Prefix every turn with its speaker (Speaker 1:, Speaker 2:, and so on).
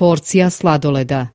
Speaker 1: porcija sladoleda.